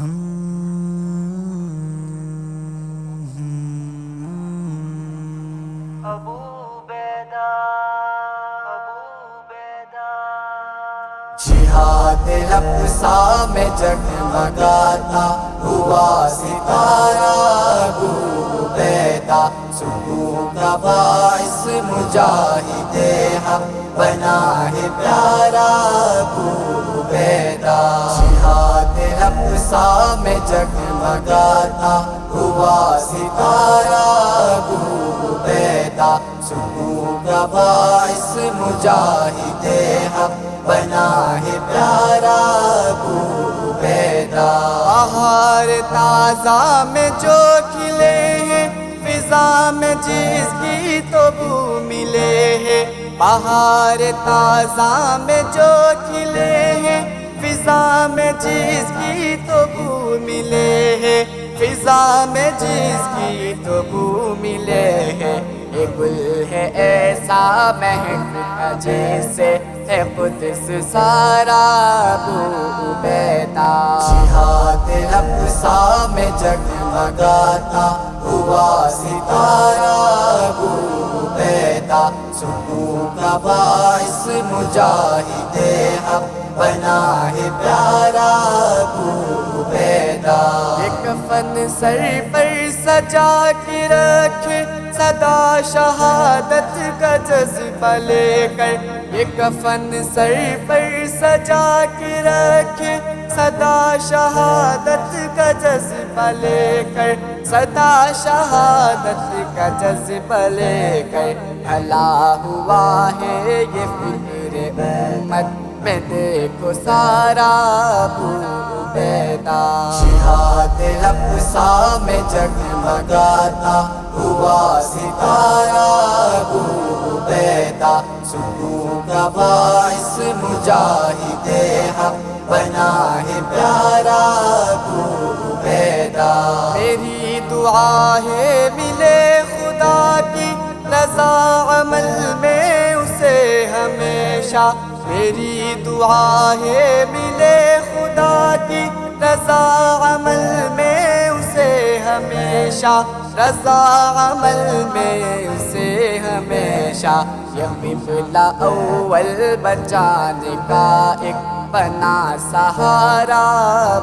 ابو بیدا ابو بیدا جہاد لفسا میں جگمگاتا ہوا ستارہ ابو بیدا سکون کا باعث مجاہد حق بنا ہے پیارا ابو بیدا جہاد لفسا میں جگمگاتا ہوا ستارہ ابو بیدا سکون کا باعث مجاہد حق بنا ہے پیارا ابو بیدا بہار تازہ میں جو کھلے ہیں، فضا میں جس کی تو بو ملے ہیں۔ بہار تازہ میں جو کھلے ہیں فضا میں جس کی تو بو ملے ہیں فضا میں جس کی تو بو ملے ہیں یہ گل ہے ایسا مہک جیسے ہے قدس سارا بو بیتا۔ جہاد لفسا میں جگمگاتا، ہوا ستارہ بو بیتا۔ سکون کا باعث مجاہد بنا ہے پیارا بو بیدا ایک فن سر پر سجا کے رکھے، صدا شہادت کا جذبہ لے کر۔ ایک فن سر پر سجا کے رکھے، صدا شہادت کا جذبہ لے کر۔ صدا شہادت کا جذبہ لے کر۔ بھلا ہوا ہے یہ فکر امت۔ میں دیکھو سارا بو بیدا جہاد میں جگمگاتا ہوا ستارہ بو بیدا سکون کا باعث مجاہد حق، بنا ہے پیارا بو بیدا میری دعا ہے ملے خدا کی رضا عمل میں اسے ہمیشہ۔ میری دعا ہے ملے خدا کی رضا عمل میں اسے ہمیشہ رضا عمل میں اسے ہمیشہ یہ قبلہ اول بچانے کا ایک بنا سہارا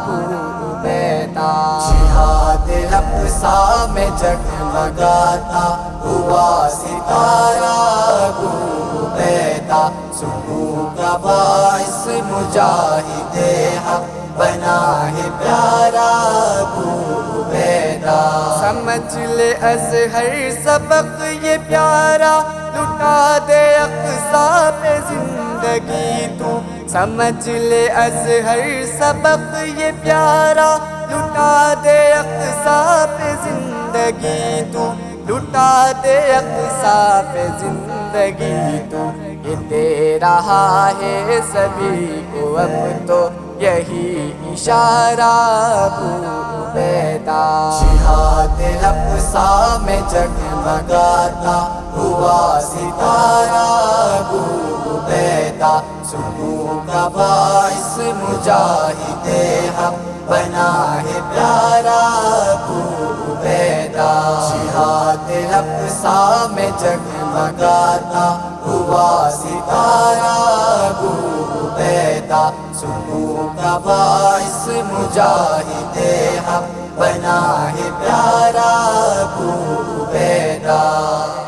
بو بیتا جہاد لفسا میں جگمگاتا، ہوا ستارہ بو بیتا سکون کا باعث مجاہد حق، بنا ہے پیارا بو بیدا سمجھ لے ازہر سبق یہ پیارا، لٹا دے اقصا پہ زندگی تو۔ سمجھ لے ازہر سبق یہ پیارا، لٹا دے اقصا پہ زندگی تو۔ لٹا دے اقصا پہ زندگی تو۔ یہ تیرا ہے سبھی کو اب تو۔ یہی اشارہ بیدا جہاد لفظہ میں جگمگاتا ہوا ستارہ گو بیدا سنو کا باعث مجاہد حق بنا ہے پیارا گو بیٹا جہاد لفسا میں جگمگاتا ہوا ستارہ گو بیٹا سنو کا باعث مجاہد حق، بنا ہے پیارا گو بیٹا